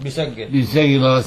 بيسجل بيسجل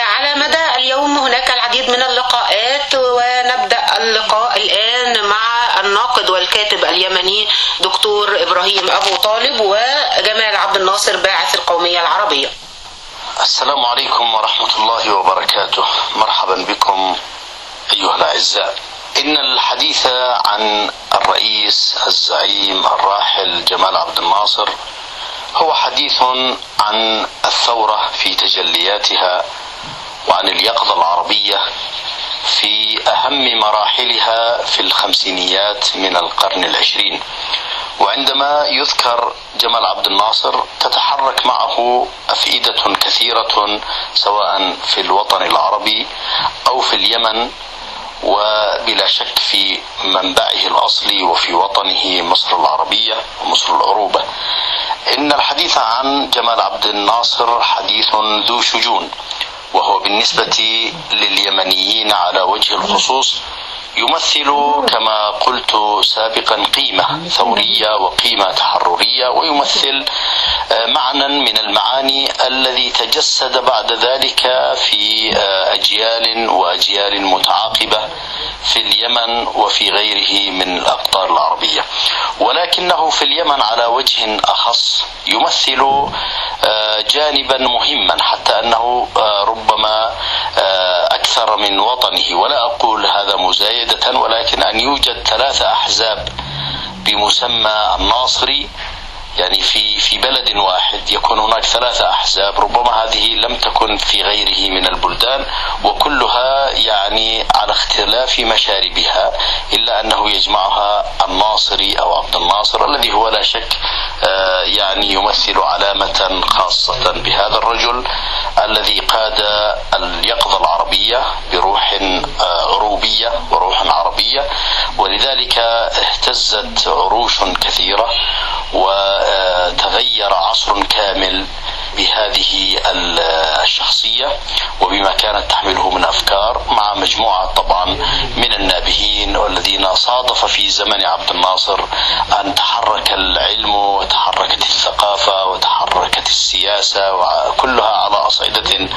على مدى اليوم هناك العديد من اللقاءات ونبدأ اللقاء الآن مع الناقد والكاتب اليمني دكتور إبراهيم أبو طالب وجمال عبد الناصر باعث القومية العربية. السلام عليكم ورحمة الله وبركاته. مرحبا بكم أيها الأعزاء. إن الحديث عن الرئيس الزعيم الراحل جمال عبد الناصر هو حديث عن الثورة في تجلياتها وعن اليقظة العربية في أهم مراحلها في الخمسينيات من القرن العشرين. وعندما يذكر جمال عبد الناصر تتحرك معه أفئدة كثيرة سواء في الوطن العربي أو في اليمن وبلا شك في منبعه الأصلي وفي وطنه مصر العربية ومصر العروبة. إن الحديث عن جمال عبد الناصر حديث ذو شجون وهو بالنسبة لليمنيين على وجه الخصوص يمثل كما قلت سابقا قيمة ثورية وقيمة تحررية ويمثل آه، معنى من المعاني الذي تجسد بعد ذلك في آه، أجيال وأجيال متعاقبة في اليمن وفي غيره من الأقطار العربية. ولكنه في اليمن على وجه أخص يمثل آه، جانبا مهما حتى أنه آه، ربما آه، أكثر من وطنه. ولا أقول هذا مزايدة ولكن أن يوجد ثلاث أحزاب بمسمى الناصري يعني في في بلد واحد يكون هناك ثلاثة أحزاب ربما هذه لم تكن في غيره من البلدان وكلها يعني على اختلاف مشاربها إلا أنه يجمعها الناصري أو عبد الناصر الذي هو لا شك آه، يعني يمثل علامة خاصة بهذا الرجل الذي قاد اليقظة العربية بروح آه، عروبية وروح عربية ولذلك اهتزت عروش كثيرة وتغير عصر كامل بهذه الشخصية وبما كانت تحمله من أفكار مع مجموعة طبعا من النابهين والذين صادف في زمن عبد الناصر أن تحرك العلم وتحركت الثقافة وتحركت السياسة وكلها على أصعدة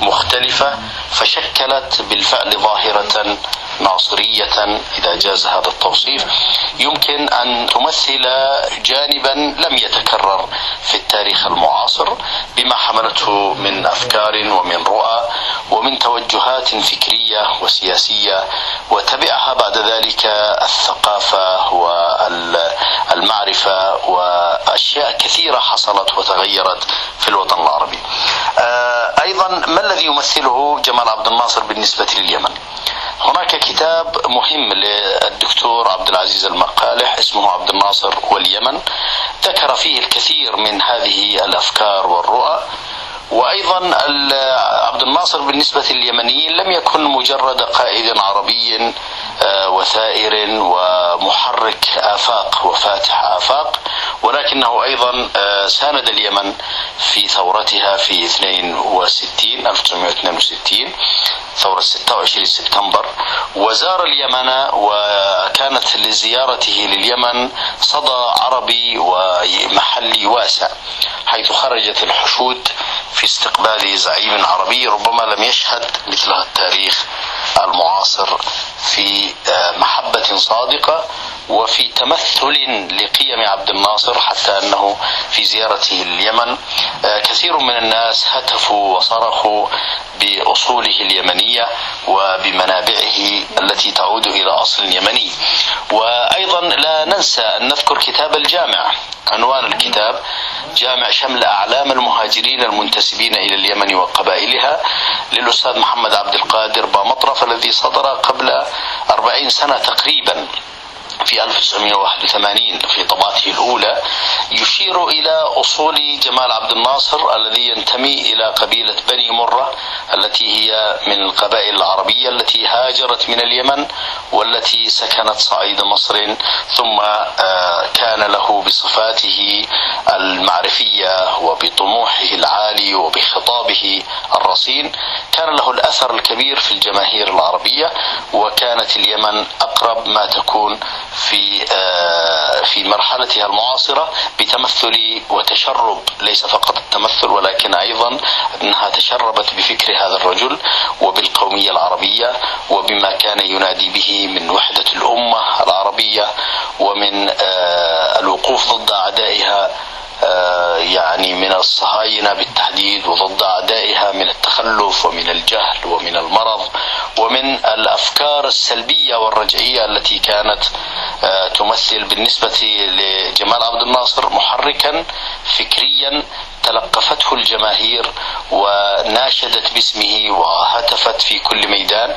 مختلفة فشكلت بالفعل ظاهرة ناصرية إذا جاز هذا التوصيف يمكن أن تمثل جانبا لم يتكرر في التاريخ المعاصر بما حملته من أفكار ومن رؤى ومن توجهات فكرية وسياسية وتبعها بعد ذلك الثقافة والمعرفة وأشياء كثيرة حصلت وتغيرت في الوطن العربي. آه، أيضا ما الذي يمثله جمال عبد الناصر بالنسبة لليمن؟ هناك كتاب مهم للدكتور عبد العزيز المقالح اسمه عبد الناصر واليمن. ذكر فيه الكثير من هذه الأفكار والرؤى. وأيضا عبد الناصر بالنسبة لليمنيين لم يكن مجرد قائد عربي وثائر ومحرك آفاق وفاتح آفاق ولكنه أيضا آه، ساند اليمن في ثورتها في 62 1962 ثورة 26 سبتمبر. وزار اليمن وكانت لزيارته لليمن صدى عربي ومحلي واسع حيث خرجت الحشود في استقبال زعيم عربي ربما لم يشهد مثلها التاريخ المعاصر في آه، محبة صادقة وفي تمثل لقيم عبد الناصر حتى أنه في زيارته اليمن آه، كثير من الناس هتفوا وصرخوا بأصوله اليمنية وبمنابعه التي تعود إلى أصل يمني. وأيضا لا ننسى أن نذكر كتاب الجامع عنوان الكتاب جامع شمل أعلام المهاجرين المنتسبين إلى اليمن وقبائلها للأستاذ محمد عبد القادر بامطرف الذي صدر قبل أربعين سنة تقريبا. في 1981 في طبعته الأولى يشير إلى أصول جمال عبد الناصر الذي ينتمي إلى قبيلة بني مرة التي هي من القبائل العربية التي هاجرت من اليمن والتي سكنت صعيد مصر ثم آه، كان له بصفاته المعرفية وبطموحه العالي وبخطابه الرصين. كان له الأثر الكبير في الجماهير العربية وكانت اليمن أقرب ما تكون في آه، في مرحلتها المعاصرة بتمثل وتشرب ليس فقط التمثل ولكن أيضا أنها تشربت بفكر هذا الرجل وبالقومية العربية وبما كان ينادي به من وحدة الأمة العربية ومن آه، الوقوف ضد أعدائها آه، يعني من الصهاينة بالتحديد وضد أعدائها من التخلف ومن الجهل ومن المرض ومن الأفكار السلبية والرجعية التي كانت تمثل بالنسبة لجمال عبد الناصر محركا فكريا تلقفته الجماهير وناشدت باسمه وهتفت في كل ميدان.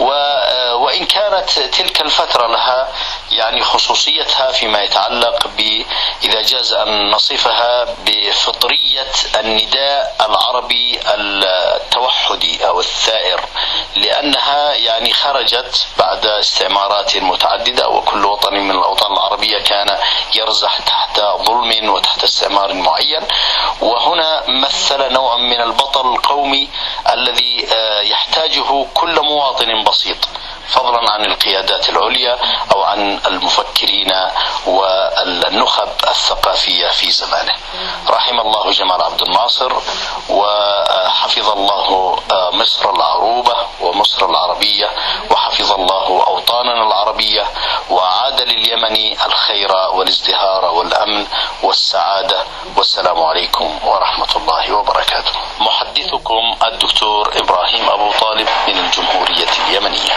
و- وإن كانت تلك الفترة لها يعني خصوصيتها فيما يتعلق ب إذا جاز أن نصفها بفطرية النداء العربي التوحدي أو الثائر لأنها يعني خرجت بعد استعمارات متعددة وكل وطن من الأوطان العربية كان يرزح تحت ظلم وتحت استعمار معين. وهنا مثل نوعا من البطل القومي الذي آه، يحتاجه كل مواطن بسيط. فضلا عن القيادات العليا أو عن المفكرين والنخب الثقافية في زمانه. رحم الله جمال عبد الناصر وحفظ الله مصر العروبة ومصر العربية وحفظ الله أوطاننا العربية واعاد لليمن الخير والازدهار والأمن والسعادة والسلام عليكم ورحمة الله وبركاته. محدثكم الدكتور إبراهيم أبو طالب من الجمهورية اليمنية.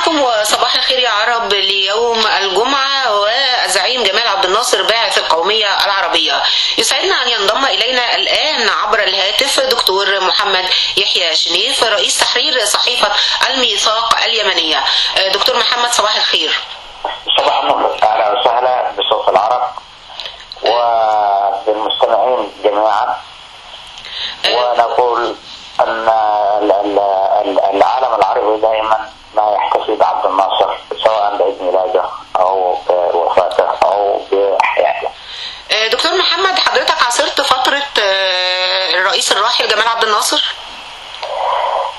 معكم وصباح الخير يا عرب ليوم الجمعة والزعيم جمال عبد الناصر باعث القومية العربية. يسعدنا أن ينضم إلينا الآن عبر الهاتف دكتور محمد يحيى شنيف رئيس تحرير صحيفة الميثاق اليمنية. دكتور محمد صباح الخير. صباح النور. أهلا وسهلا بصوت العرب وبالمستمعين جميعا. ونقول ال- ال- ال- العالم العربي دائما ما يحتفي بعبد الناصر سواء بعيد ميلاده أو بوفاته أو باحيائه. دكتور محمد حضرتك عاصرت فترة الرئيس الراحل جمال عبد الناصر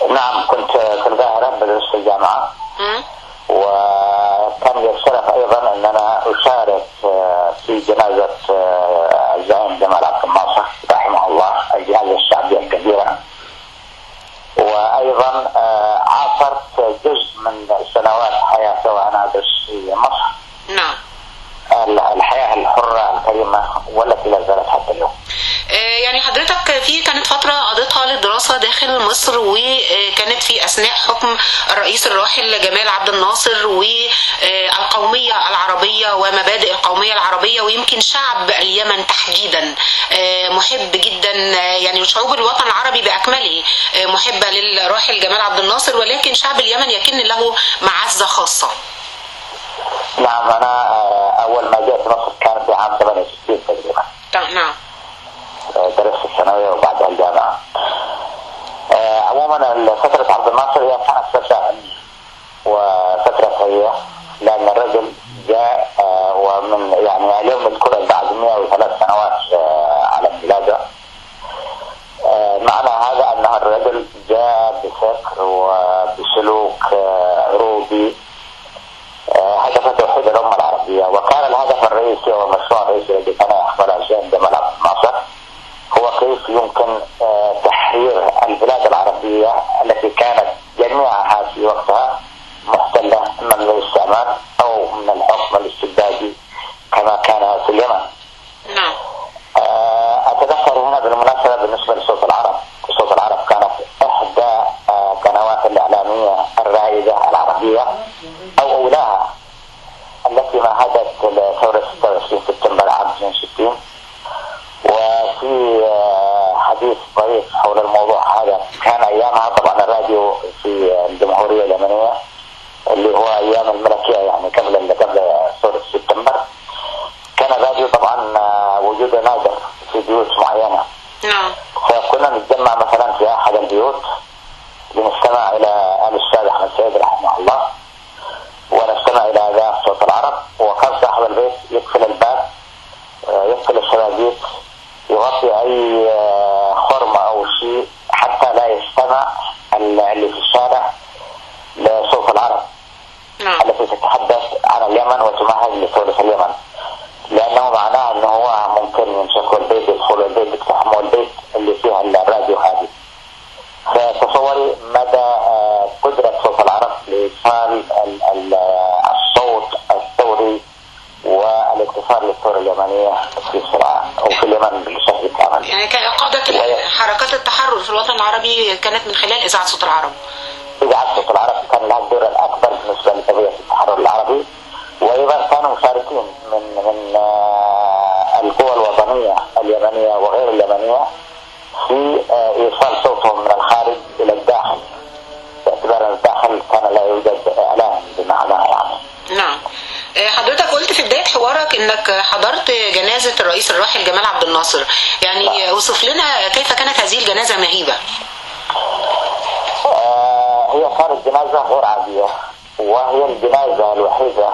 نعم كنت في القاهره بدرس في الجامعة مم. وكان لي الشرف أيضا إن أنا أشارك آه، في جنازة آه، الزعيم جمال عبد الناصر رحمه الله الجنازه الشعبيه الكبيرة وأيضا أثرت جزء من سنوات حياته وأنا أدرس في مصر. نعم. الحياة الحرة الكريمة والتي لا زالت حتى اليوم. الحره الكريمه في كانت فترة قضيتها للدراسة داخل مصر وكانت في أثناء حكم الرئيس الراحل جمال عبد الناصر والقومية العربية ومبادئ القومية العربية ويمكن شعب اليمن تحديدا. آه، محب جدا آه، يعني شعوب الوطن العربي بأكمله آه، محبة للراحل جمال عبد الناصر ولكن شعب اليمن يكن له معزة خاصة. نعم أنا آه، أول ما جئت مصر كان في عام 68 تقريبا. نعم. آه، درست الثانوية وبعدها الجامعة. آه، عموما فترة عبد الناصر هي كانت فترة وفترة سيئة لأن الرجل جاء آه، ومن يعني اليوم نذكره التحرر في الوطن العربي كانت من خلال إذاعة صوت العرب. إذاعة صوت العرب كان لها الدور الأكبر بالنسبة لقضية التحرر العربي وأيضا كانوا مشاركين من من آه، القوى الوطنية اليمنية وغير اليمنية في آه، إيصال صوتهم من الخارج إلى الداخل. باعتبار الداخل كان لا يوجد إعلام بمعناه يعني. نعم. آه، حضرتك حوارك إنك حضرت جنازة الرئيس الراحل جمال عبد الناصر. يعني أوصف لنا كيف كانت هذه الجنازة مهيبة. آه، هي كانت جنازة غير عادية وهي الجنازة الوحيدة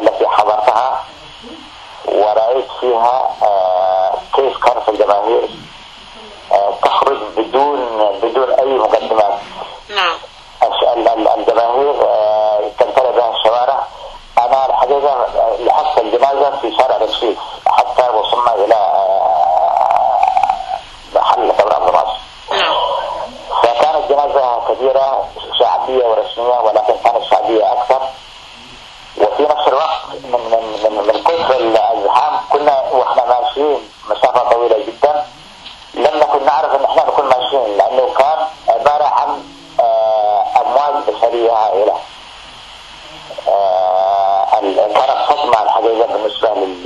التي حضرتها ورأيت فيها آه، كيف كانت الجماهير آه، تخرج بدون بدون أي مقدمات. نعم. الجماهير تمتلئ بها أنا الحقيقة لحقت الجنازة في شارع رشيد حتى وصلنا إلى آه، محل ثورة عبد نعم فكانت جنازة كبيرة شعبية ورسمية ولكن كانت شعبية أكثر. وفي نفس الوقت من من من, من كثر الازدحام كنا وإحنا ماشيين مسافة طويلة جدا. لم نكن نعرف إن إحنا نكون ماشيين لأنه كان عبارة عن آه، أمواج بشرية هائلة. ال- كانت صدمة الحقيقة بالنسبة لل-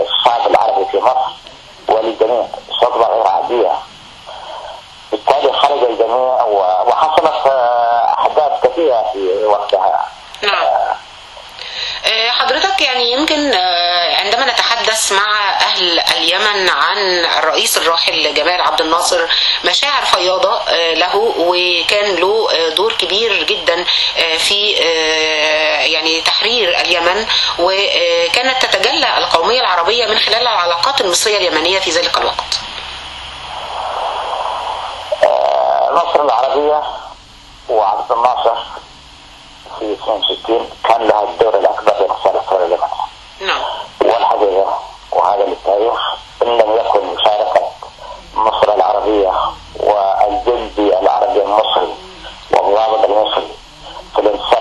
للشعب العربي في مصر وللجميع صدمة غير عادية. بالتالي خرج الجميع وحصلت آه، أحداث كثيرة في وقتها. نعم. آه، حضرتك يعني يمكن آه، عندما نتحدث مع أهل اليمن عن الرئيس الراحل جمال عبد الناصر مشاعر فياضة له وكان له دور كبير جدا في يعني تحرير اليمن وكانت تتجلى القومية العربية من خلال العلاقات المصرية اليمنية في ذلك الوقت. آه، مصر العربية وعبد الناصر في 62 كان لها الدور الأكبر لإنتصار الثورة اليمنية. نعم. والحقيقة وهذا للتاريخ إن لم يكن مشاركة مصر العربية والجندي العربي المصري والضابط المصري في الانتصار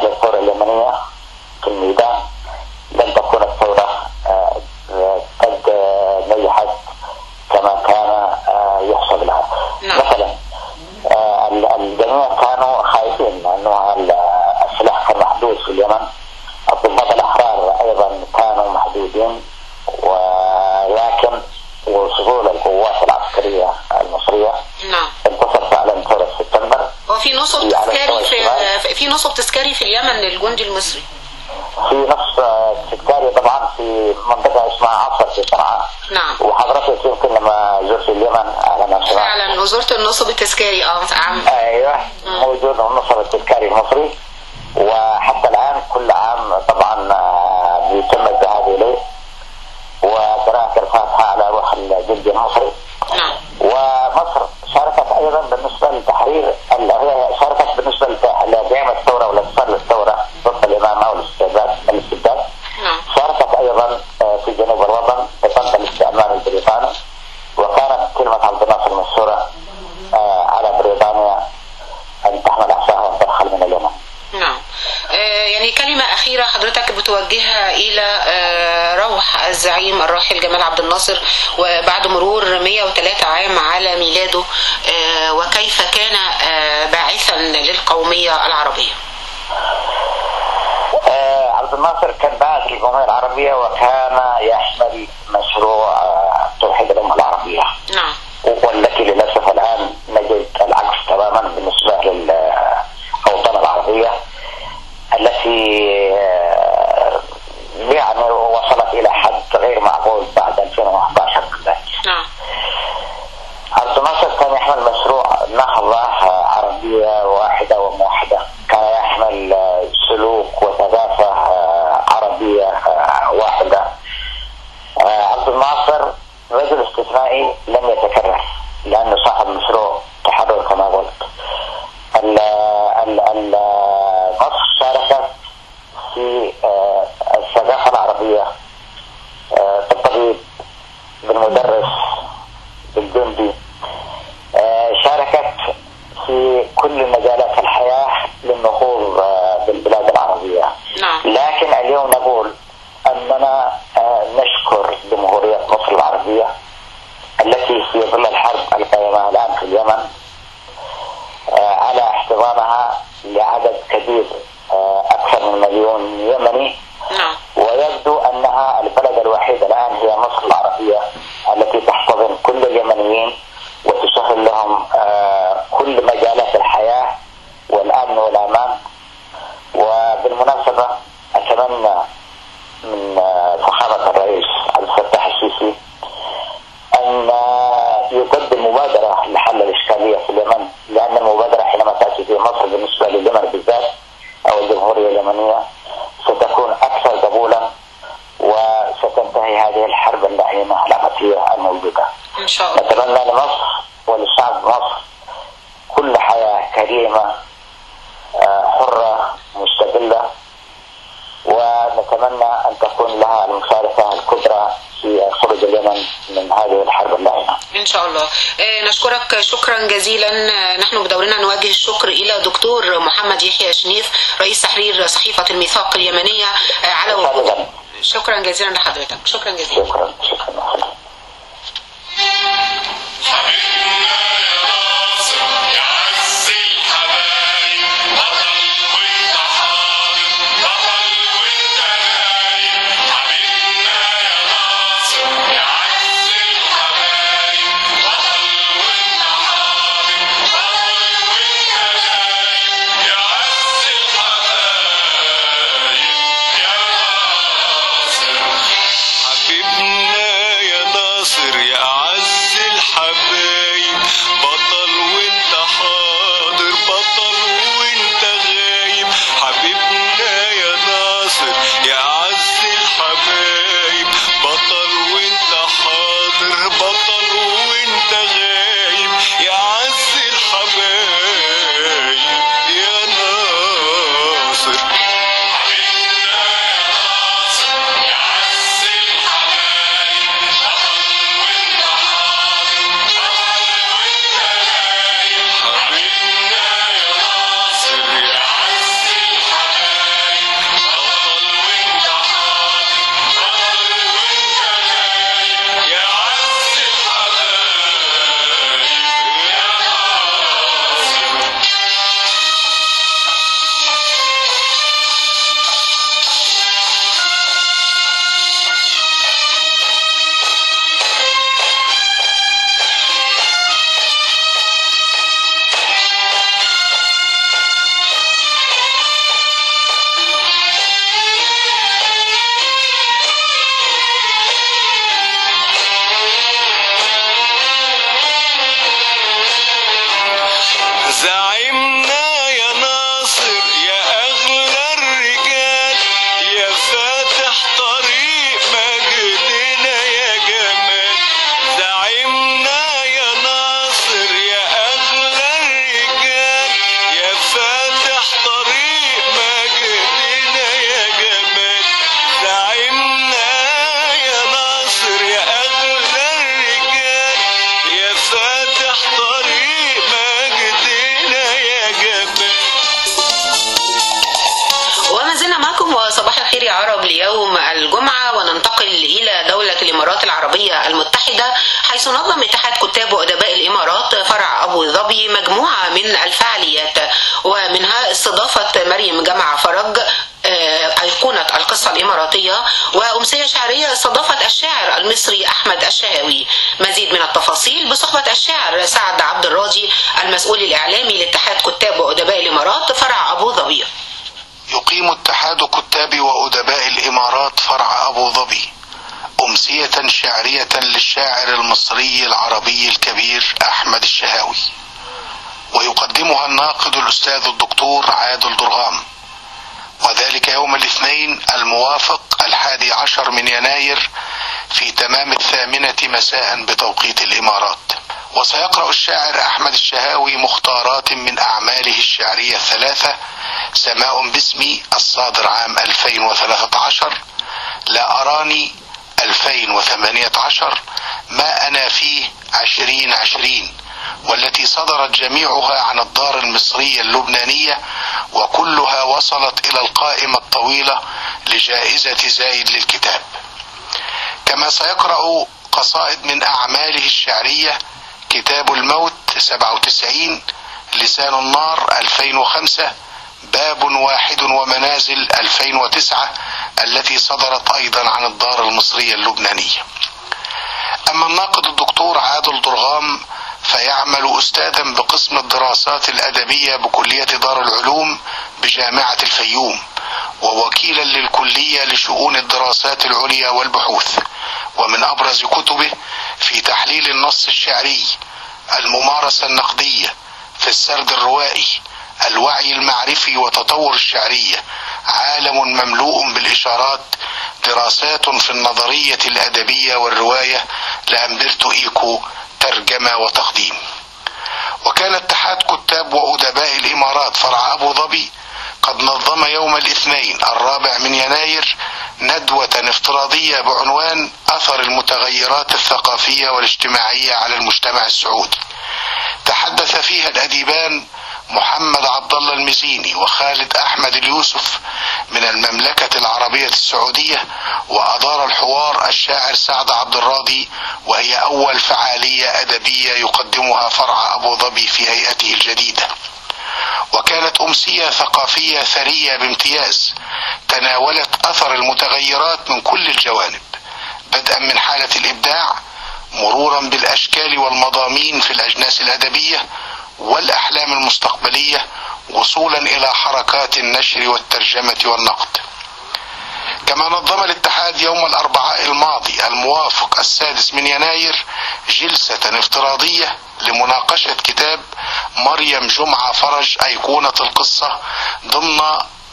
كانوا خايفين أنه السلاح كان محدود في اليمن. الضباط الأحرار أيضا كانوا محدودين ولكن وصول القوات العسكرية المصرية نعم. انتصر فعلا ثورة سبتمبر. وفي نصب تذكاري في, في نصب تذكاري في اليمن للجندي المصري. في نص تذكاري طبعا في منطقة اسمها عصر في صنعاء. نعم. وحضرتك يمكن لما زرت اليمن على ما فعلا وزرت النصب التذكاري. آه عم أيوه. موجود النصر التذكاري المصري. وحتى الآن كل عام طبعا آه، بيتم الذهاب إليه. وقراءة الفاتحة على روح الجندي المصري. نعم. ومصر شاركت أيضا بالنسبة لتحرير ال- هي شاركت بالنسبة لت- لدعم الثوره والانتصار للثوره ضد الامامه والاستبداد الاستبداد نعم شاركت أيضا آه، في جنوب ضد الاستعمار البريطاني. وكانت كلمة عبد الناصر مشهوره آه، على بريطانيا أن تحمل عصاها وترحل من اليمن. نعم. آه، يعني كلمة أخيرة حضرتك بتوجهها إلى آه، روح الزعيم الراحل جمال عبد الناصر وبعد مرور 103 عام على ميلاده وكيف كان باعثا للقومية العربية؟ عبد الناصر كان باعث للقوميه العربية وكان يحمل مشروع توحيد الأمة العربية. نعم والتي للأسف الآن نجد العكس تماما بالنسبة للاوطان العربيه التي آه، يعني وصلت إلى حد غير معقول بعد 2011 بالذات. نعم عبد الناصر كان يحمل مشروع نهضة آه، عربية واحدة وموحدة كان يحمل آه، سلوك وثقافة آه، عربية آه، واحدة آه، عبد الناصر استثنائي لم يتكرر لأنه صاحب مشروع تحرر كما قلت. ال- ال- ال- مصر شاركت في آه، الثقافة العربية. آه، بالطبيب بالمدرس بالجندي. آه، شاركت في كل مجالات الحياة للنهوض بالبلاد العربية. نعم. لكن اليوم نقول أننا نشكر جمهورية مصر العربية التي في ظل الحرب القائمة الآن في اليمن آه، على احتضانها لعدد كبير آه، أكثر من مليون يمني. نعم. ويبدو أنها البلد الوحيد الآن هي مصر العربية التي تحتضن كل اليمنيين وتسهل لهم آه، كل مجالات الحياة والأمن والأمان. وبالمناسبة أتمنى من فخامة الرئيس عبد الفتاح السيسي ان آه، يقدم مبادره لحل الاشكاليه في اليمن لأن المبادره حينما تاتي في مصر بالنسبة لليمن بالذات أو الجمهوريه اليمنيه ستكون أكثر قبولا وستنتهي هذه الحرب اللعينه الموجوده. إن شاء الله. نتمنى لمصر ولشعب مصر كل حياة كريمة آه، حرة مستقلة. ونتمنى أن تكون لها المشاركة الكبرى في خروج اليمن من هذه الحرب اللعينه. إن شاء الله. آه، نشكرك. شكرا جزيلا. نحن بدورنا نوجه الشكر إلى دكتور محمد يحيى شنيف رئيس تحرير صحيفة الميثاق اليمنية آه، على وجود شكرا شكرا جزيلا لحضرتك. شكرا جزيلا. شكرا شكرا. بصحبة الشاعر سعد عبد الراضي المسؤول الإعلامي لاتحاد كتاب وأدباء الإمارات فرع أبو ظبي. يقيم اتحاد كتاب وأدباء الإمارات فرع أبو ظبي أمسية شعرية للشاعر المصري العربي الكبير أحمد الشهاوي. ويقدمها الناقد الأستاذ الدكتور عادل درغام. وذلك يوم الاثنين الموافق الحادي عشر من يناير في تمام الثامنة مساء بتوقيت الإمارات. وسيقرأ الشاعر أحمد الشهاوي مختارات من أعماله الشعرية الثلاثة سماء باسمي الصادر عام 2013 لا أراني 2018 ما أنا فيه 2020 والتي صدرت جميعها عن الدار المصرية اللبنانية وكلها وصلت إلى القائمة الطويلة لجائزة زايد للكتاب. كما سيقرأ قصائد من أعماله الشعرية كتاب الموت 97 لسان النار 2005 باب واحد ومنازل 2009 التي صدرت أيضا عن الدار المصرية اللبنانية. أما الناقد الدكتور عادل درغام فيعمل أستاذا بقسم الدراسات الأدبية بكلية دار العلوم بجامعة الفيوم. ووكيلا للكلية لشؤون الدراسات العليا والبحوث ومن أبرز كتبه في تحليل النص الشعري الممارسة النقدية في السرد الروائي الوعي المعرفي وتطور الشعرية عالم مملوء بالإشارات دراسات في النظرية الأدبية والرواية لأمبرتو إيكو ترجمة وتقديم. وكان اتحاد كتاب وأدباء الإمارات فرع أبو ظبي قد نظم يوم الاثنين الرابع من يناير ندوة افتراضية بعنوان أثر المتغيرات الثقافية والاجتماعية على المجتمع السعودي. تحدث فيها الأديبان محمد عبد الله المزيني وخالد أحمد اليوسف من المملكة العربية السعودية وأدار الحوار الشاعر سعد عبد الراضي وهي أول فعالية أدبية يقدمها فرع أبو ظبي في هيئته الجديدة. وكانت أمسية ثقافية ثرية بامتياز تناولت أثر المتغيرات من كل الجوانب بدءا من حالة الإبداع مرورا بالأشكال والمضامين في الأجناس الأدبية والأحلام المستقبلية وصولا إلى حركات النشر والترجمة والنقد. كما نظم الاتحاد يوم الأربعاء الماضي الموافق السادس من يناير جلسة افتراضية لمناقشة كتاب مريم جمعة فرج أيقونة القصة ضمن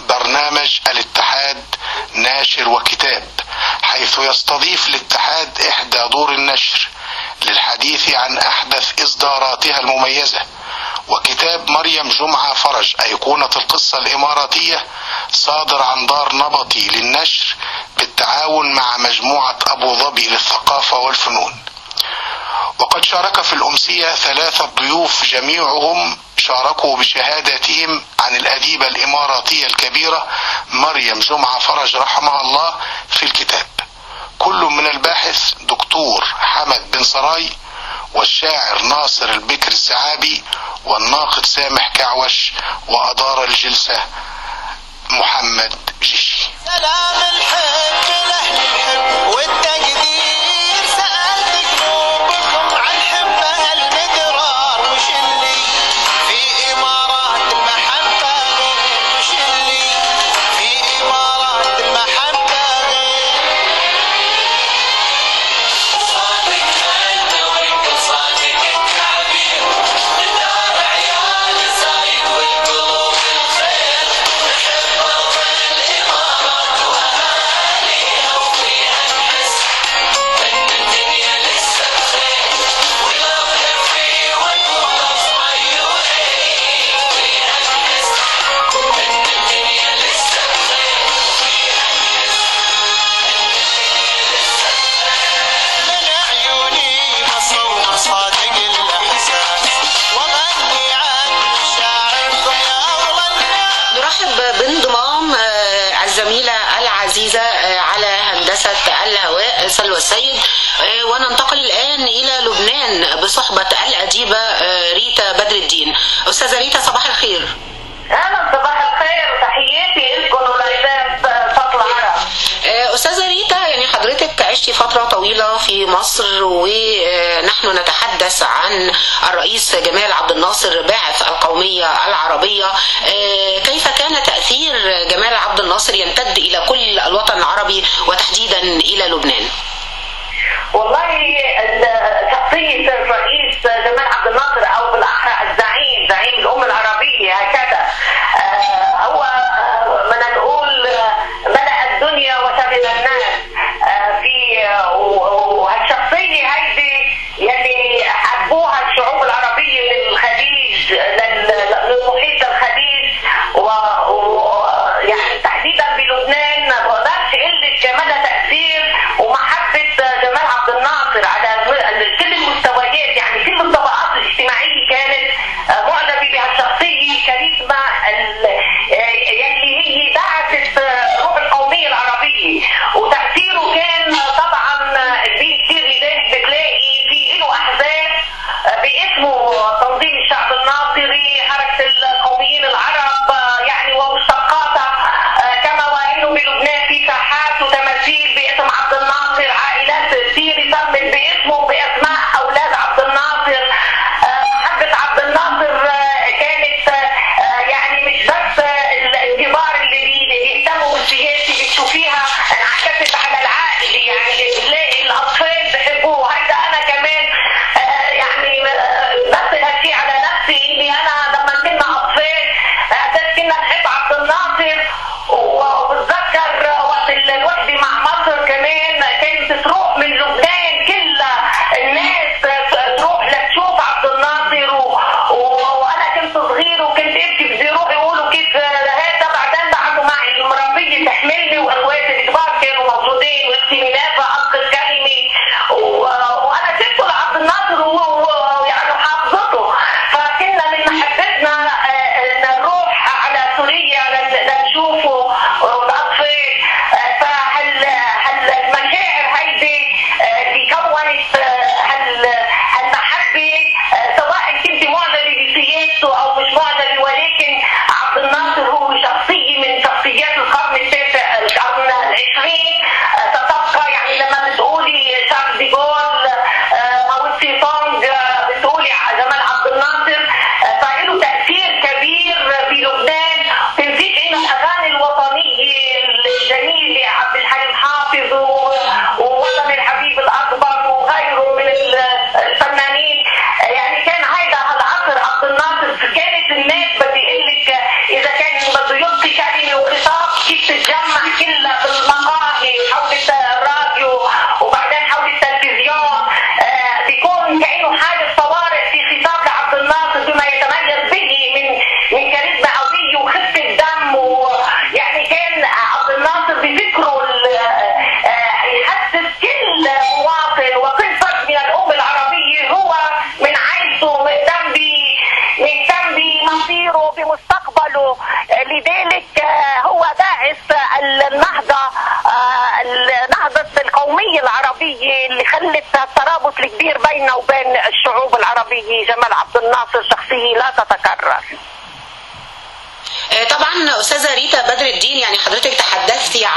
برنامج الاتحاد ناشر وكتاب حيث يستضيف الاتحاد إحدى دور النشر للحديث عن أحدث إصداراتها المميزة. وكتاب مريم جمعة فرج أيقونة القصة الإماراتية صادر عن دار نبطي للنشر بالتعاون مع مجموعة أبو ظبي للثقافة والفنون. وقد شارك في الأمسية ثلاثة ضيوف جميعهم شاركوا بشهاداتهم عن الأديبة الإماراتية الكبيرة مريم جمعة فرج رحمها الله في الكتاب. كل من الباحث دكتور حمد بن سراي والشاعر ناصر البكر الزعابي والناقد سامح كعوش وأدار الجلسة محمد جيشي. سلام الحب الآن إلى لبنان بصحبة الأديبة آه، ريتا بدر الدين. أستاذة ريتا صباح الخير. أهلا صباح الخير. وتحياتي لكم آه، أستاذة ريتا يعني حضرتك عشتي فترة طويلة في مصر ونحن نتحدث عن الرئيس جمال عبد الناصر باعث القومية العربية. آه، كيف كان تأثير جمال عبد الناصر يمتد إلى كل الوطن العربي وتحديدا إلى لبنان؟ والله شخصية الرئيس جمال عبد الناصر أو بالأحرى الزعيم زعيم الأمة العربية.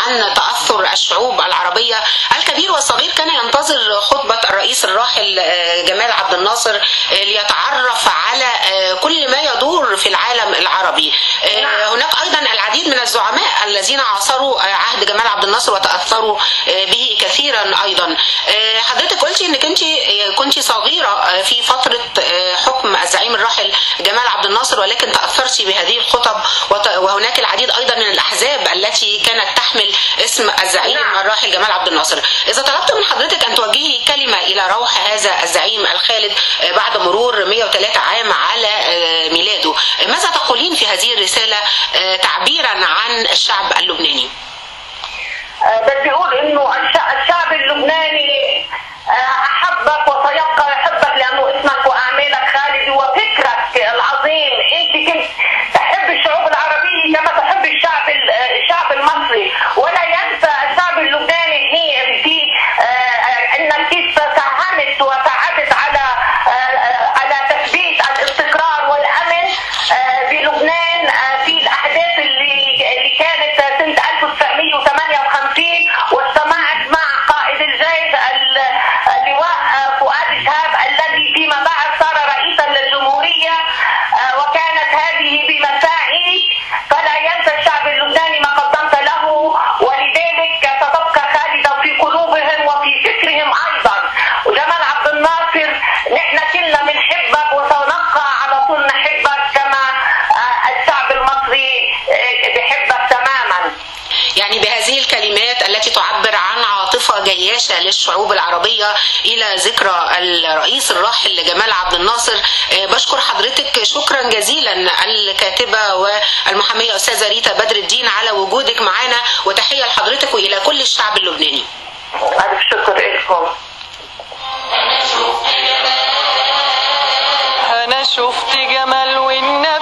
عن تأثر الشعوب العربية. الكبير والصغير كان ينتظر خطبة الرئيس الراحل آه، جمال عبد الناصر آه، ليتعرف على آه، كل ما يدور في العالم العربي. نعم. هناك أيضا العديد من الزعماء الذين عاصروا عهد جمال عبد الناصر وتأثروا به كثيرا أيضا. حضرتك قلتي أنك أنت كنت صغيرة في فترة مصر ولكن تأثرت بهذه الخطب وهناك العديد أيضا من الأحزاب التي كانت تحمل اسم الزعيم نعم. الراحل جمال عبد الناصر. إذا طلبت من حضرتك أن توجهي كلمة إلى روح هذا الزعيم الخالد آه، بعد مرور 103 عام على آه، ميلاده آه، ماذا تقولين في هذه الرسالة تعبيرا عن الشعب اللبناني؟ بدي أقول إنه الشعب الدردشة للشعوب العربية إلى ذكرى الرئيس الراحل جمال عبد الناصر. آه، بشكر حضرتك. شكرا جزيلا الكاتبة والمحامية أستاذة ريتا بدر الدين على وجودك معنا وتحية لحضرتك وإلى كل الشعب اللبناني. ألف شكر لكم. أنا شفت جمال والنبي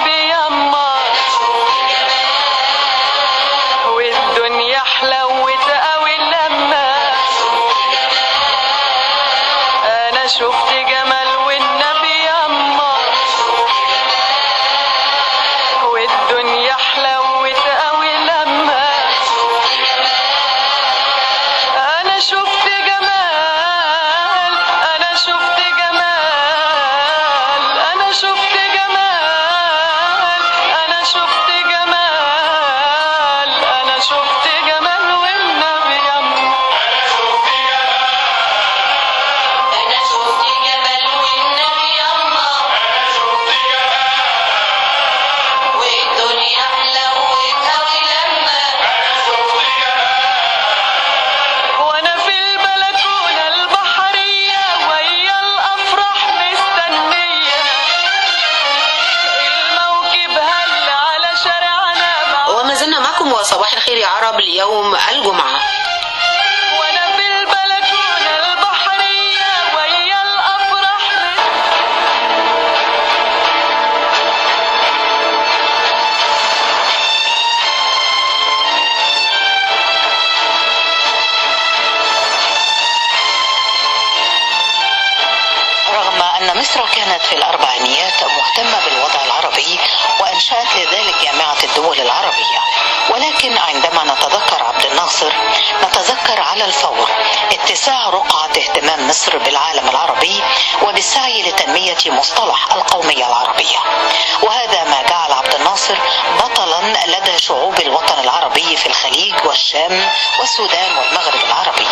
والشام والسودان والمغرب العربي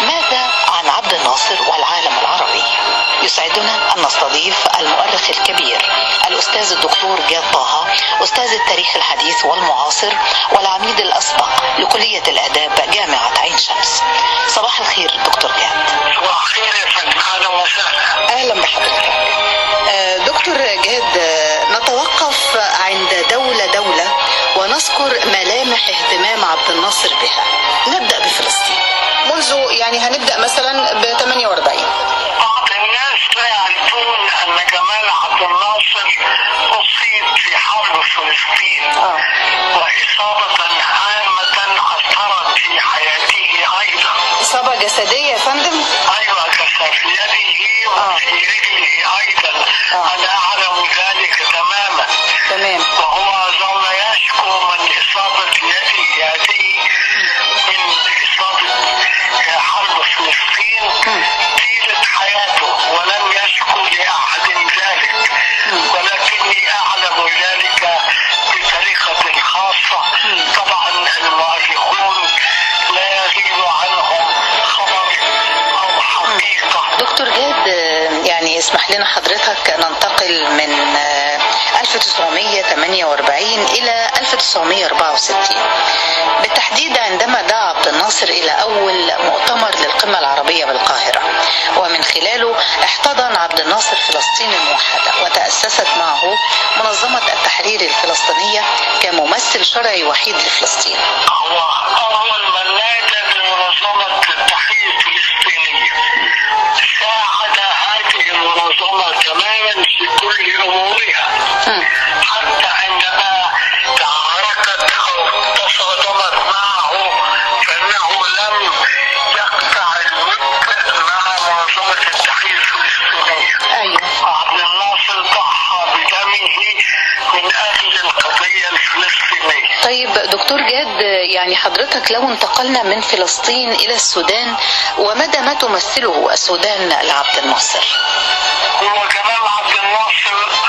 ماذا عن عبد الناصر والعالم العربي؟ يسعدنا أن نستضيف المؤرخ الكبير الأستاذ الدكتور جاد طه أستاذ التاريخ الحديث والمعاصر والعميد الأسبق لكلية الآداب جامعة عين شمس. صباح الخير دكتور جاد صباح الخير يا فندم. أهلا وسهلا. أهلا بحضرتك. آه، دكتور جاد آه، نتوقف عند دولة دولة ونذكر ملامح اهتمام عبد الناصر بها. نبدأ بفلسطين. منذ يعني هنبدأ مثلا ب 48 بعض الناس لا يعرفون ان جمال عبد الناصر أصيب في حرب فلسطين آه. وإصابة عامة أثرت في حياته أيضا. إصابة جسدية يا فندم؟ كسر في يده وفي رجله أيضا. آه. أنا أعلم ذلك تماما. تمام. وهو ظل يشكو من إصابة يده هذه من إصابة حرب فلسطين طيلة حياته ولم يشكو لأحد ذلك. ولكني أعلم ذلك بطريقة خاصة. طبعا المؤرخون لا يغيب عنهم خبر أو حقيقة. دكتور جاد يعني اسمح لنا حضرتك ننتقل من 1948 إلى 1964 بالتحديد عندما دعا عبد الناصر إلى أول مؤتمر للقمة العربية بالقاهرة ومن خلاله احتضن عبد الناصر فلسطين الموحدة وتأسست معه منظمة التحرير الفلسطينية كممثل شرعي وحيد لفلسطين. هو أول من نادى بمنظمة التحرير حتى عندما تعاركت أو تصادمت معه فإنه لم يقطع الود مع التحرير الفلسطينية أيوه. عبد الناصر ضحى بدمه من أجل القضية الفلسطينية. طيب دكتور جاد يعني حضرتك لو انتقلنا من فلسطين إلى السودان ومدى ما تمثله السودان لعبد الناصر؟ هو جمال عبد الناصر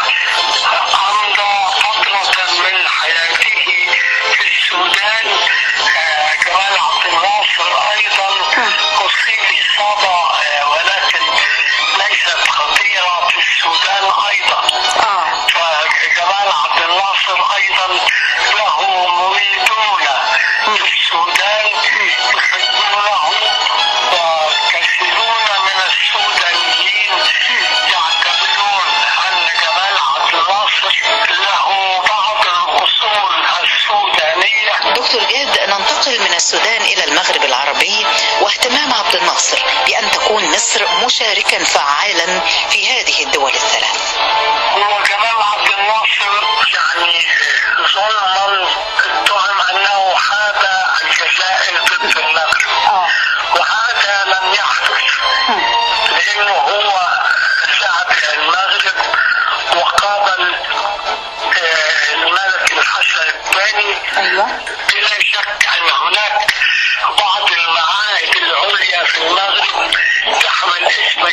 مشاركا فعالا في هذه الدول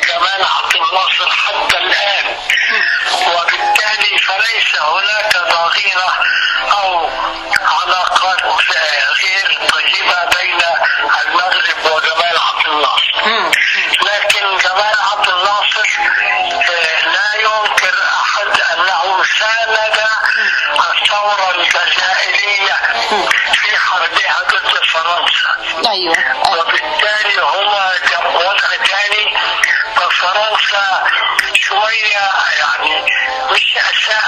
جمال عبد الناصر حتى الآن. وبالتالي فليس هناك ضغينه أو علاقات غير مش أساءت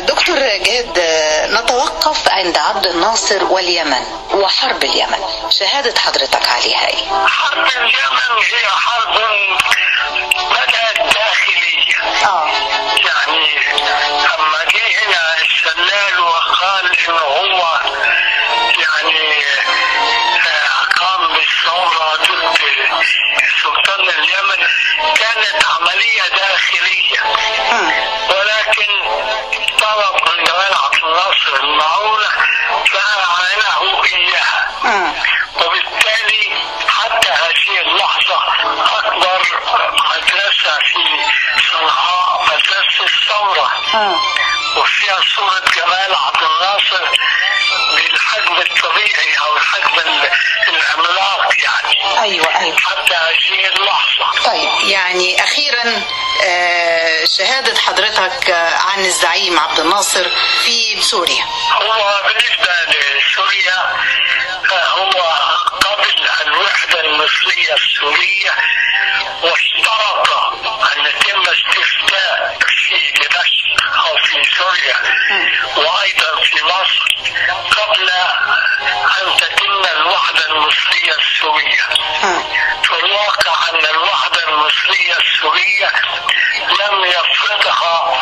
دكتور جاد آه، نتوقف عند عبد الناصر واليمن وحرب اليمن. شهادة حضرتك عليها إيه؟ حرب اليمن هي حرب بدأت داخلية. آه. يعني أما جه هنا السلال وقال انه هو يعني آه، قام بالثورة ضد سلطان اليمن كانت عملية داخلية. ولكن طلب من جمال عبد الناصر المعونة فأعانه إياها. وبالتالي حتى هذه اللحظة أكبر مدرسة في صنعاء مدرسة الثورة. صورة جمال عبد الناصر بالحجم الطبيعي أو الحجم ال- العملاق يعني. أيوه أيوه. حتى هذه اللحظة. طيب يعني أخيرا آه، شهادة حضرتك آه، عن الزعيم عبد الناصر في سوريا. هو بالنسبة لسوريا هو قبل الوحدة المصرية السورية واشترط أن يتم استفتاء في دمشق أو في سوريا. وأيضا في مصر قبل أن تتم الوحدة المصرية السورية. في الواقع أن الوحدة المصرية السورية لم يفرضها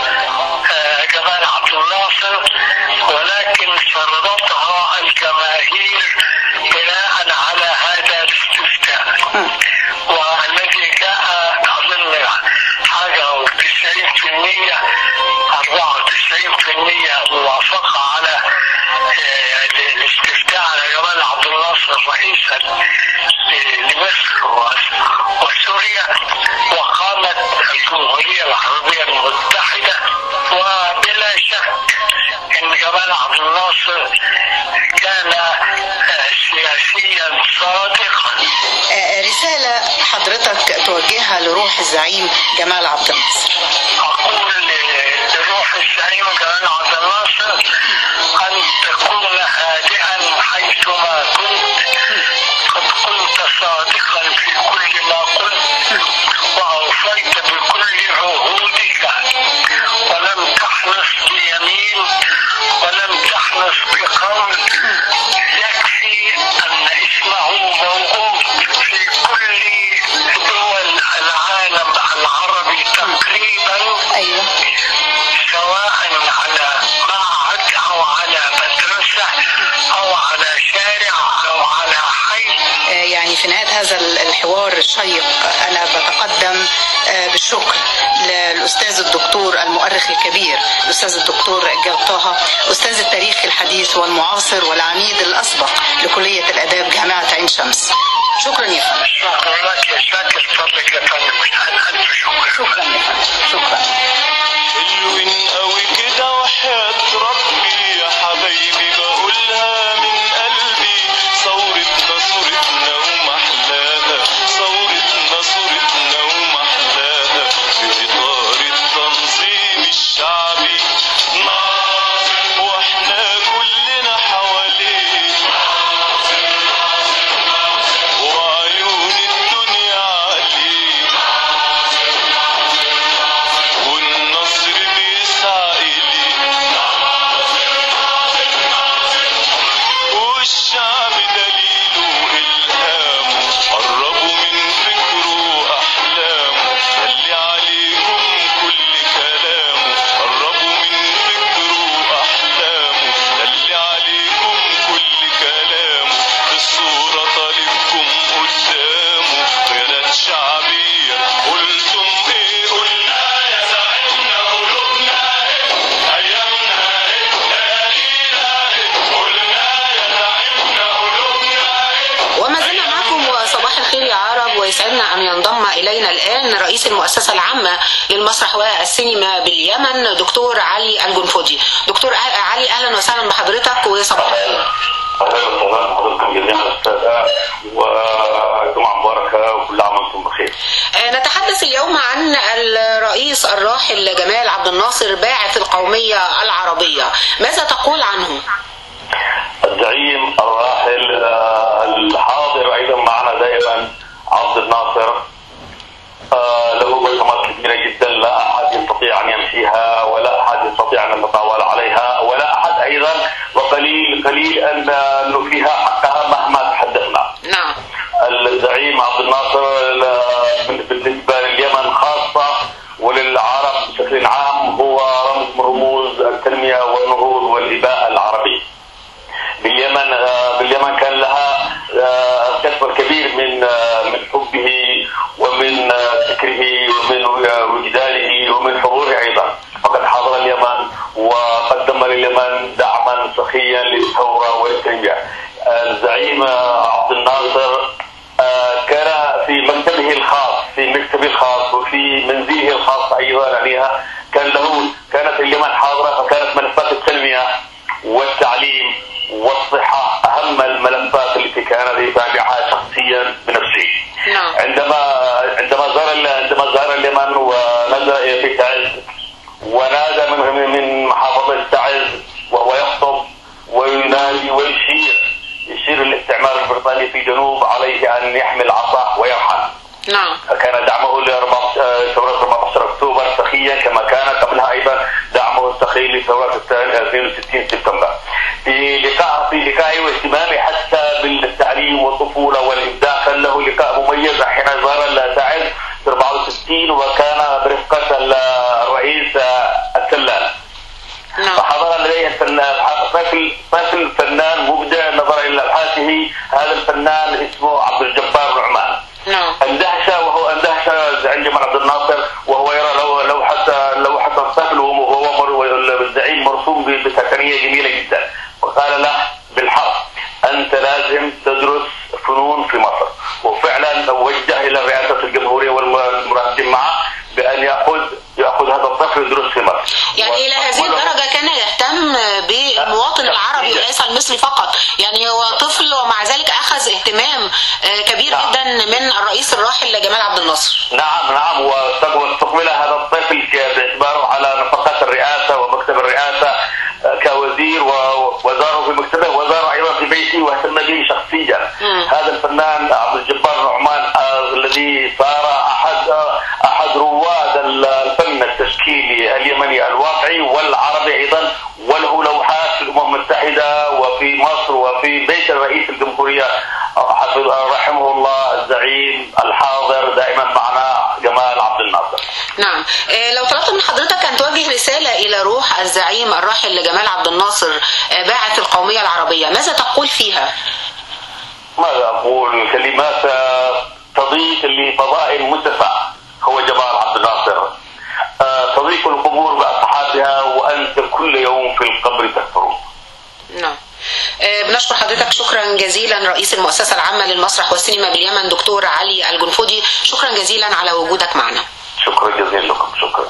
آه، جمال عبد الناصر ولكن فرضتها الجماهير بناء على هذا الاستفتاء. والذي جاء أظن حاجة وتسعين في المية أربعة وتسعين في المية موافقة على آه، الاستفتاء على جمال عبد الناصر رئيسا لمصر وسوريا وقامت الجمهورية العربية المتحدة وبلا شك إن جمال عبد الناصر كان آه، سياسيا صادقا. آه، رسالة حضرتك توجهها لروح الزعيم جمال عبد الناصر. أقول جمال عبد الناصر أن تكون هادئا حيثما كنت قد كنت صادقا في كل ما قلت. الشكر للأستاذ الدكتور المؤرخ الكبير الأستاذ الدكتور جاب طه أستاذ التاريخ الحديث والمعاصر والعميد الأسبق لكلية الآداب جامعة عين شمس. شكرا يا فندم. شكرا فضلك يا فندم. شكرا. شكرا يا فندم شكرا حلوين قوي كده وحياة ربي يا حبايبي الدراسة العامة للمسرح والسينما باليمن دكتور علي الجنفودي. دكتور علي أهلا وسهلا بحضرتك وصباح الخير. وجمعة مباركة وكل عام وأنتم بخير. آه، نتحدث اليوم عن الرئيس الراحل جمال عبد الناصر باعث القومية العربية، ماذا تقول عنه؟ الزعيم الراحل آه، الحاضر أيضا معنا دائما عبد الناصر. آه، له بيضمات كبيرة جدا لا أحد يستطيع أن يمشيها ولا أحد يستطيع أن يتطاول عليها ولا أحد أيضا وقليل قليل أن نفيها حقها مهما تحدثنا. نعم. الزعيم عبد الناصر بالنسبة لليمن خاصة وللعرب بشكل عام هو رمز رموز نعم نعم واستقبل هذا الطفل باعتباره على نفقات الرئاسة ومكتب الرئاسة كوزير وزاره في مكتبه وزاره أيضا في بيته واهتم به شخصيا. هذا الفنان عبد الجبار نعمان آه، الذي صار أحد آه، أحد رواد الفن التشكيلي اليمني الواقعي والعربي آه، لو طلبت من حضرتك أن توجه رسالة إلى روح الزعيم الراحل لجمال عبد الناصر آه، باعث القومية العربية ماذا تقول فيها؟ ماذا أقول كلمات صديق لفضاء متسع هو جمال عبد الناصر. آه، صديق القبور بأصحابها وأنت كل يوم في القبر تكثر نعم. بنشكر حضرتك شكرا جزيلا رئيس المؤسسة العامة للمسرح والسينما باليمن دكتور علي الجنفودي شكرا جزيلا على وجودك معنا. شكرا جزيلا لكم شكرا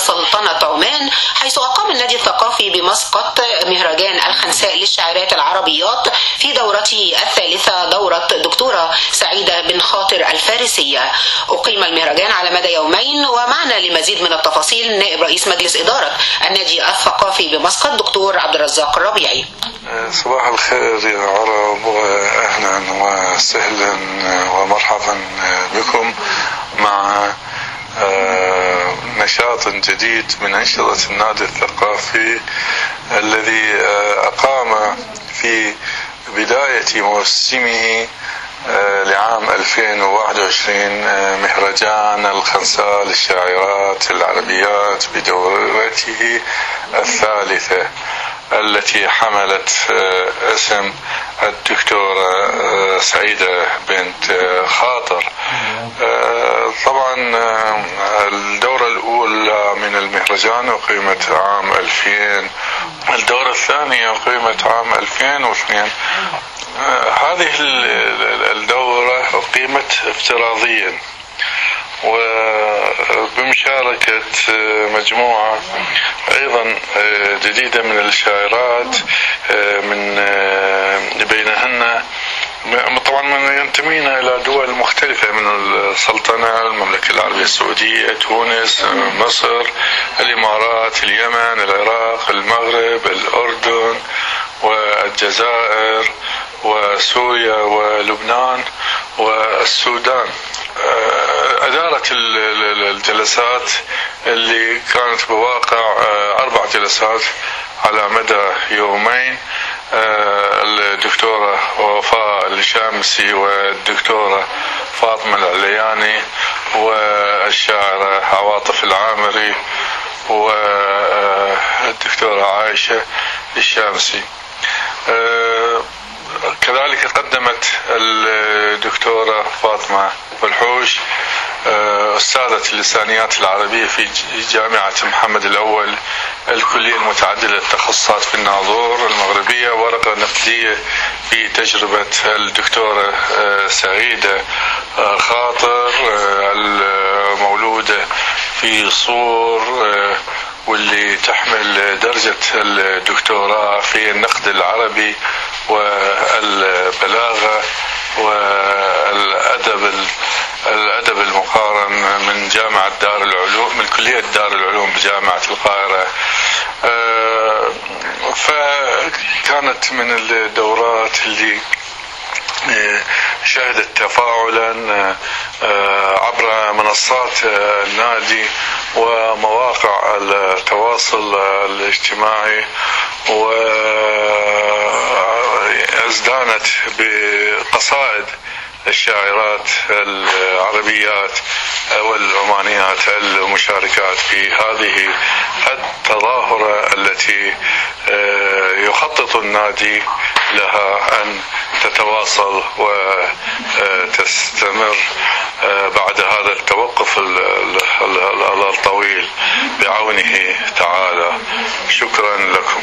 سلطنة عمان حيث أقام النادي الثقافي بمسقط مهرجان الخنساء للشاعرات العربيات في دورته الثالثة دورة دكتورة سعيدة بن خاطر الفارسية. أقيم المهرجان على مدى يومين ومعنا لمزيد من التفاصيل نائب رئيس مجلس إدارة النادي الثقافي بمسقط دكتور عبد الرزاق الربيعي صباح الخير يا عرب واهلا وسهلا ومرحبا بكم مع آه، نشاط جديد من أنشطة النادي الثقافي الذي آه، أقام في بداية موسمه آه، لعام 2021 آه، مهرجان الخنساء للشاعرات العربيات بدورته الثالثة. التي حملت آه، اسم الدكتورة آه، سعيدة بنت آه، خاطر. طبعا الدورة الأولى من المهرجان أقيمت عام 2000 الدورة الثانية أقيمت عام 2002 آه، هذه ال- ال- الدورة أقيمت افتراضيا. وبمشاركة آه، مجموعة أيضا آه، جديدة من الشاعرات آه، من بينهن طبعا من ينتمين إلى دول مختلفة من السلطنة المملكة العربية السعودية تونس مصر الإمارات اليمن العراق المغرب الأردن والجزائر وسوريا ولبنان والسودان. أدارت ال- ال- الجلسات اللي كانت بواقع آه، أربع جلسات على مدى يومين. آه، الدكتورة وفاء الشامسي والدكتورة فاطمة العلياني والشاعرة عواطف العامري والدكتورة عائشة الشامسي. آه، كذلك قدمت الدكتورة فاطمة فلحوش آه، أستاذة اللسانيات العربية في جامعة محمد الأول الكلية المتعددة التخصصات في الناظور المغربية ورقة نقدية في تجربة الدكتورة آه، سعيدة آه، خاطر آه، المولودة في صور آه، واللي تحمل درجة الدكتوراه في النقد العربي والبلاغة والأدب ال- الأدب المقارن من جامعة دار العلوم من كلية دار العلوم بجامعة القاهرة. آه، فكانت من الدورات اللي آه، شهدت تفاعلا آه، عبر منصات النادي ومواقع التواصل الاجتماعي وازدانت بقصائد الشاعرات العربيات والعمانيات المشاركات في هذه التظاهرة التي آه، يخطط النادي لها أن تتواصل وتستمر آه، بعد هذا التوقف ال- ال- ال- الطويل بعونه تعالى. شكرا لكم.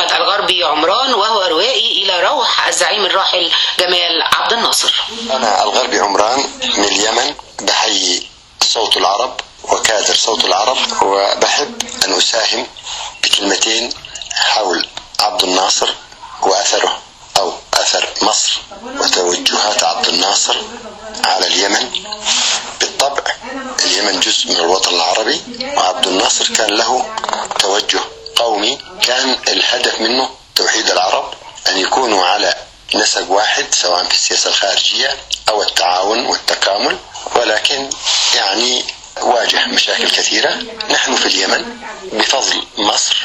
محمد الغربي عمران وهو روائي إلى روح الزعيم الراحل جمال عبد الناصر. أنا الغربي عمران من اليمن بحيي صوت العرب وكادر صوت العرب وبحب أن أساهم بكلمتين حول عبد الناصر وأثره أو أثر مصر وتوجهات عبد الناصر على اليمن. بالطبع اليمن جزء من الوطن العربي وعبد الناصر كان له توجه قومي كان الهدف منه توحيد العرب أن يكونوا على نسق واحد سواء في السياسة الخارجية أو التعاون والتكامل ولكن يعني واجه مشاكل كثيرة. نحن في اليمن بفضل مصر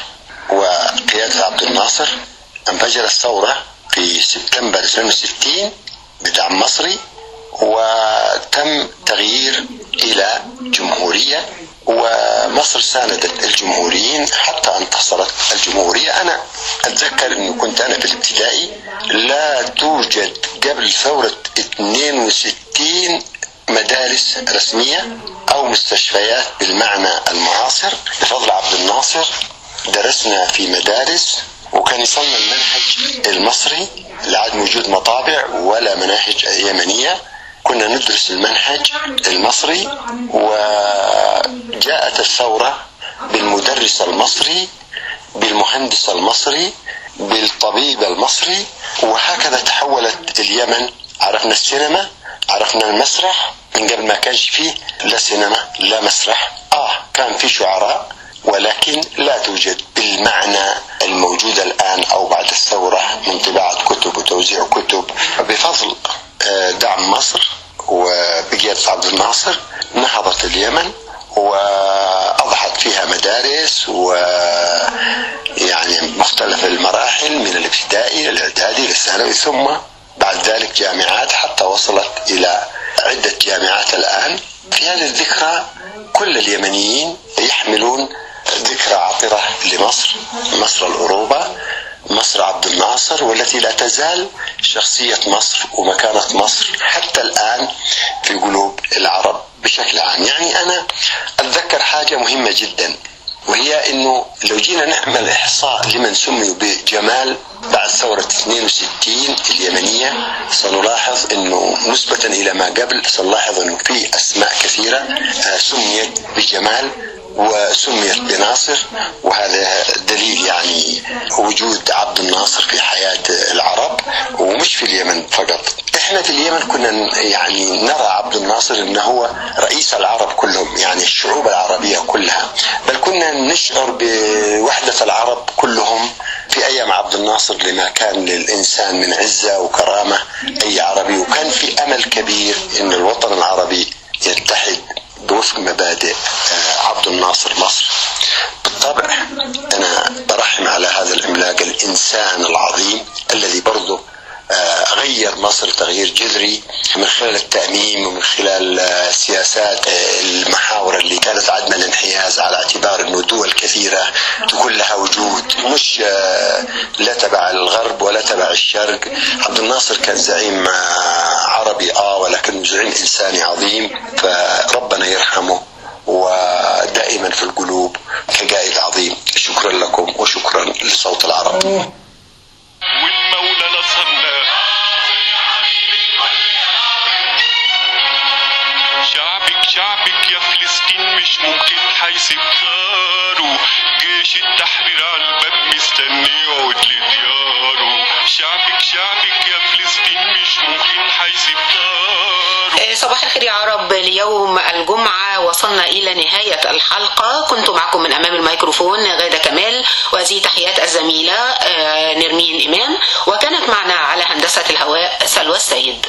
وقيادة عبد الناصر انفجرت ثورة في سبتمبر 62 بدعم مصري وتم تغيير إلى جمهورية ومصر ساندت الجمهوريين حتى انتصرت الجمهورية. أنا أتذكر أنه كنت أنا في الابتدائي لا توجد قبل ثورة 62 مدارس رسمية أو مستشفيات بالمعنى المعاصر. بفضل عبد الناصر درسنا في مدارس وكان يصلنا المنهج المصري لا عاد موجود مطابع ولا مناهج يمنية. كنا ندرس المنهج المصري وجاءت الثورة بالمدرس المصري بالمهندس المصري بالطبيب المصري وهكذا تحولت اليمن. عرفنا السينما عرفنا المسرح. من قبل ما كانش فيه لا سينما لا مسرح. آه كان في شعراء ولكن لا توجد بالمعنى الموجود الآن أو بعد الثورة من طباعة كتب وتوزيع كتب. بفضل دعم مصر وبقيادة عبد الناصر نهضت اليمن وأضحت فيها مدارس و يعني مختلف المراحل من الابتدائي للإعدادي للثانوي ثم بعد ذلك جامعات حتى وصلت إلى عدة جامعات الآن. في هذه الذكرى كل اليمنيين يحملون ذكرى عطرة لمصر مصر الأوروبا. مصر عبد الناصر والتي لا تزال شخصية مصر ومكانة مصر حتى الآن في قلوب العرب بشكل عام. يعني أنا أتذكر حاجة مهمة جدا وهي أنه لو جينا نعمل إحصاء لمن سميوا بجمال بعد ثورة 62 اليمنية سنلاحظ أنه نسبة إلى ما قبل سنلاحظ أنه في أسماء كثيرة آه، سميت بجمال وسميت بناصر وهذا دليل يعني وجود عبد الناصر في حياة العرب ومش في اليمن فقط. إحنا في اليمن كنا يعني نرى عبد الناصر إنه هو رئيس العرب كلهم يعني الشعوب العربية كلها. بل كنا نشعر بوحدة العرب كلهم في أيام عبد الناصر لما كان للإنسان من عزة وكرامة أي عربي. وكان في أمل كبير إن الوطن العربي يتحد. بوفق مبادئ آه، عبد الناصر مصر. بالطبع أنا برحم على هذا العملاق الإنسان العظيم الذي برضه آه، غير مصر تغيير جذري من خلال التأميم ومن خلال آه، سياسات آه، المحاور اللي كانت عدم الانحياز على اعتبار إنه دول كثيرة تكون لها وجود مش لا تبع الغرب ولا تبع الشرق. عبد الناصر كان زعيم عربي آه ولكن زعيم إنساني عظيم فربنا يرحمه ودائما في القلوب كقائد عظيم. شكرا لكم وشكرا لصوت العرب. والمولى شعبك شعبك يا فلسطين مش ممكن حيسكروا جيش التحرير على الباب مستني يعود لدياره شعبك شعبك يا فلسطين مش ممكن حيسكروا صباح الخير يا عرب ليوم الجمعة وصلنا إلى نهاية الحلقة. كنت معكم من أمام الميكروفون غادة كمال وهذه تحيات الزميلة آه، نرمين إمام. وكانت معنا على هندسة الهواء سلوى السيد.